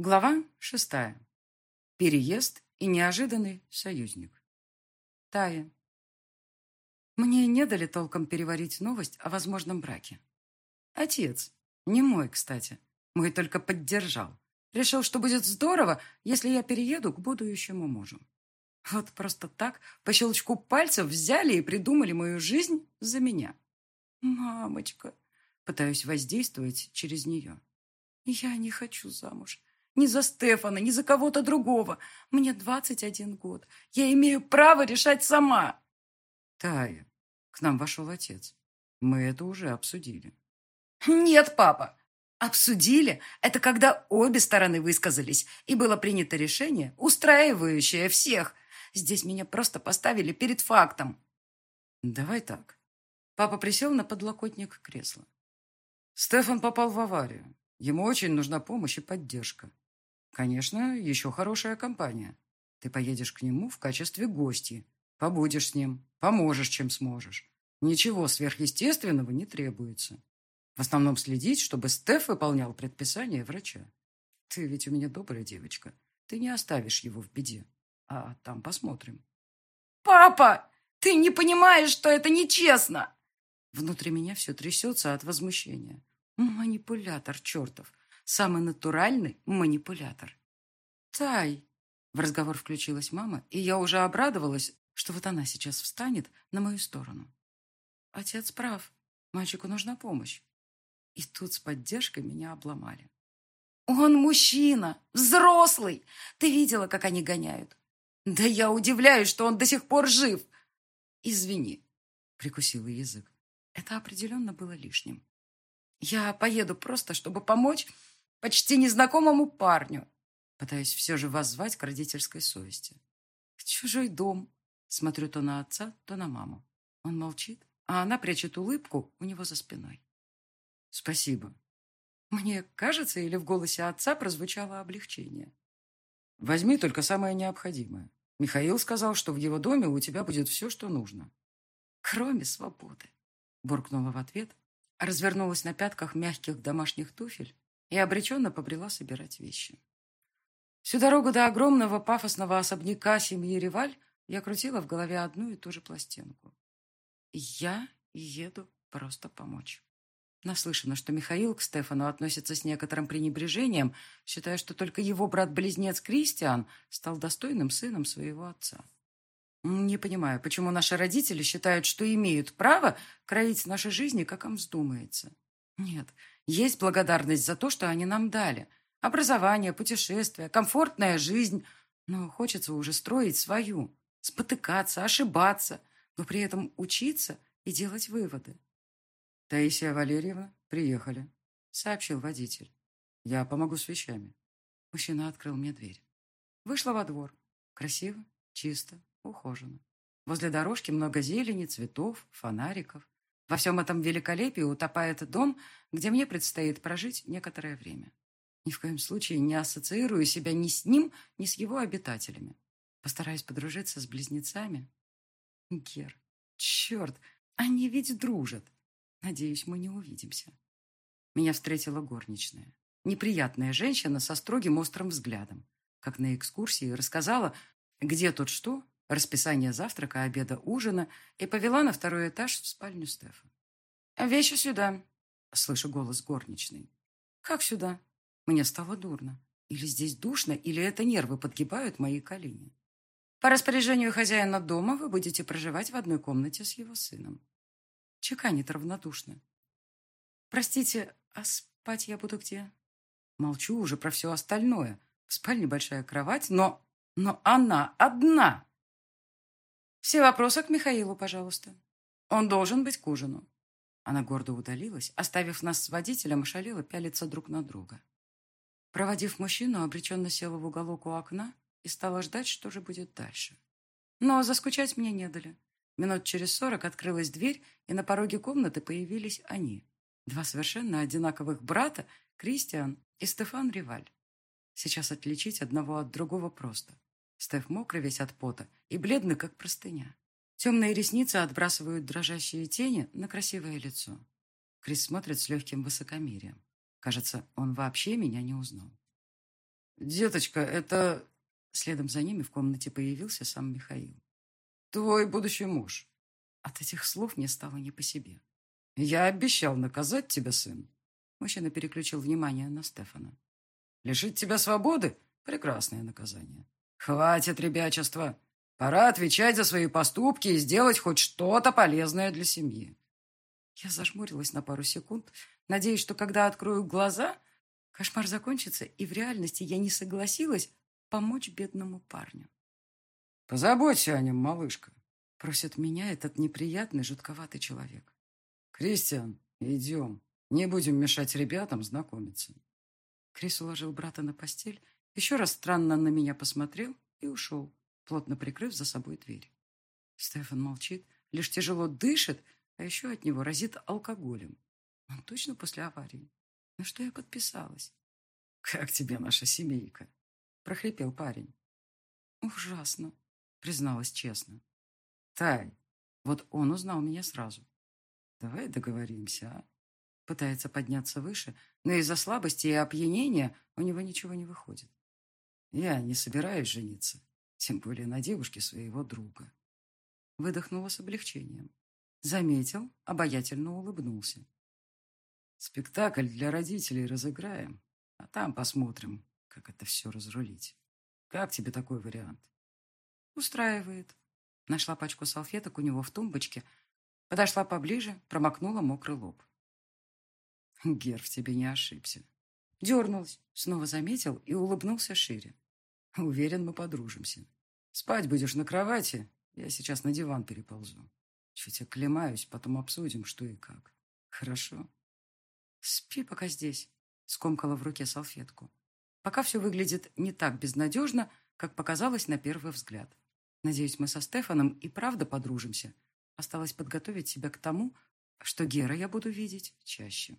Глава шестая. Переезд и неожиданный союзник. Тая. Мне не дали толком переварить новость о возможном браке. Отец, не мой, кстати, мой только поддержал. Решил, что будет здорово, если я перееду к будущему мужу. Вот просто так, по щелчку пальцев взяли и придумали мою жизнь за меня. Мамочка, пытаюсь воздействовать через нее. Я не хочу замуж. Ни за Стефана, ни за кого-то другого. Мне 21 год. Я имею право решать сама. Тая, к нам вошел отец. Мы это уже обсудили. Нет, папа. Обсудили? Это когда обе стороны высказались, и было принято решение, устраивающее всех. Здесь меня просто поставили перед фактом. Давай так. Папа присел на подлокотник кресла. Стефан попал в аварию. Ему очень нужна помощь и поддержка. Конечно, еще хорошая компания. Ты поедешь к нему в качестве гости. Побудешь с ним, поможешь, чем сможешь. Ничего сверхъестественного не требуется. В основном следить, чтобы Стеф выполнял предписания врача. Ты ведь у меня добрая девочка. Ты не оставишь его в беде. А там посмотрим. «Папа, ты не понимаешь, что это нечестно!» Внутри меня все трясется от возмущения. Манипулятор чертов. Самый натуральный манипулятор. «Тай!» В разговор включилась мама, и я уже обрадовалась, что вот она сейчас встанет на мою сторону. Отец прав. Мальчику нужна помощь. И тут с поддержкой меня обломали. «Он мужчина! Взрослый! Ты видела, как они гоняют? Да я удивляюсь, что он до сих пор жив!» «Извини», — прикусила язык. Это определенно было лишним. «Я поеду просто, чтобы помочь почти незнакомому парню. Пытаюсь все же воззвать к родительской совести. Чужой дом. Смотрю то на отца, то на маму. Он молчит, а она прячет улыбку у него за спиной. Спасибо. Мне кажется, или в голосе отца прозвучало облегчение. Возьми только самое необходимое. Михаил сказал, что в его доме у тебя будет все, что нужно. Кроме свободы. Буркнула в ответ, развернулась на пятках мягких домашних туфель и обреченно побрела собирать вещи. Всю дорогу до огромного пафосного особняка семьи Реваль я крутила в голове одну и ту же пластинку. Я еду просто помочь. Наслышано, что Михаил к Стефану относится с некоторым пренебрежением, считая, что только его брат-близнец Кристиан стал достойным сыном своего отца. Не понимаю, почему наши родители считают, что имеют право кроить наши жизни, как им вздумается. Нет, есть благодарность за то, что они нам дали. Образование, путешествия, комфортная жизнь. Но хочется уже строить свою. Спотыкаться, ошибаться, но при этом учиться и делать выводы. «Таисия Валерьевна, приехали», — сообщил водитель. «Я помогу с вещами». Мужчина открыл мне дверь. Вышла во двор. Красиво, чисто, ухоженно. Возле дорожки много зелени, цветов, фонариков. Во всем этом великолепии утопает дом, где мне предстоит прожить некоторое время. Ни в коем случае не ассоциирую себя ни с ним, ни с его обитателями. Постараюсь подружиться с близнецами. Гер, черт, они ведь дружат. Надеюсь, мы не увидимся. Меня встретила горничная. Неприятная женщина со строгим острым взглядом. Как на экскурсии рассказала, где тут что, расписание завтрака, обеда, ужина, и повела на второй этаж в спальню Стефа. «Вещи сюда», — слышу голос горничной. «Как сюда?» Мне стало дурно. Или здесь душно, или это нервы подгибают мои колени. По распоряжению хозяина дома вы будете проживать в одной комнате с его сыном. Чеканит равнодушно. Простите, а спать я буду где? Молчу уже про все остальное. В спальне большая кровать, но... Но она одна. Все вопросы к Михаилу, пожалуйста. Он должен быть к ужину. Она гордо удалилась, оставив нас с водителем, шалила пялиться друг на друга. Проводив мужчину, обреченно села в уголок у окна и стала ждать, что же будет дальше. Но заскучать мне не дали. Минут через сорок открылась дверь, и на пороге комнаты появились они. Два совершенно одинаковых брата, Кристиан и Стефан Риваль. Сейчас отличить одного от другого просто. Стеф мокрый весь от пота и бледный, как простыня. Темные ресницы отбрасывают дрожащие тени на красивое лицо. Крис смотрит с легким высокомерием. Кажется, он вообще меня не узнал. деточка, это...» Следом за ними в комнате появился сам Михаил. «Твой будущий муж». От этих слов мне стало не по себе. «Я обещал наказать тебя, сын». Мужчина переключил внимание на Стефана. «Лишить тебя свободы — прекрасное наказание. Хватит ребячества. Пора отвечать за свои поступки и сделать хоть что-то полезное для семьи». Я зажмурилась на пару секунд, надеясь, что когда открою глаза, кошмар закончится, и в реальности я не согласилась помочь бедному парню. «Позаботься о нем, малышка», — просит меня этот неприятный, жутковатый человек. «Кристиан, идем. Не будем мешать ребятам знакомиться». Крис уложил брата на постель, еще раз странно на меня посмотрел и ушел, плотно прикрыв за собой дверь. Стефан молчит, лишь тяжело дышит, а еще от него разит алкоголем. Он точно после аварии. На что я подписалась? «Как тебе наша семейка?» – прохрипел парень. «Ужасно», – призналась честно. «Тай, вот он узнал меня сразу. Давай договоримся, а?» Пытается подняться выше, но из-за слабости и опьянения у него ничего не выходит. Я не собираюсь жениться, тем более на девушке своего друга. Выдохнула с облегчением. Заметил, обаятельно улыбнулся. Спектакль для родителей разыграем, а там посмотрим, как это все разрулить. Как тебе такой вариант? Устраивает. Нашла пачку салфеток у него в тумбочке, подошла поближе, промокнула мокрый лоб. Гер в тебе не ошибся. Дернулась, снова заметил и улыбнулся шире. Уверен, мы подружимся. Спать будешь на кровати, я сейчас на диван переползу. Чуть оклемаюсь, потом обсудим, что и как. Хорошо? Спи пока здесь. Скомкала в руке салфетку. Пока все выглядит не так безнадежно, как показалось на первый взгляд. Надеюсь, мы со Стефаном и правда подружимся. Осталось подготовить себя к тому, что Гера я буду видеть чаще.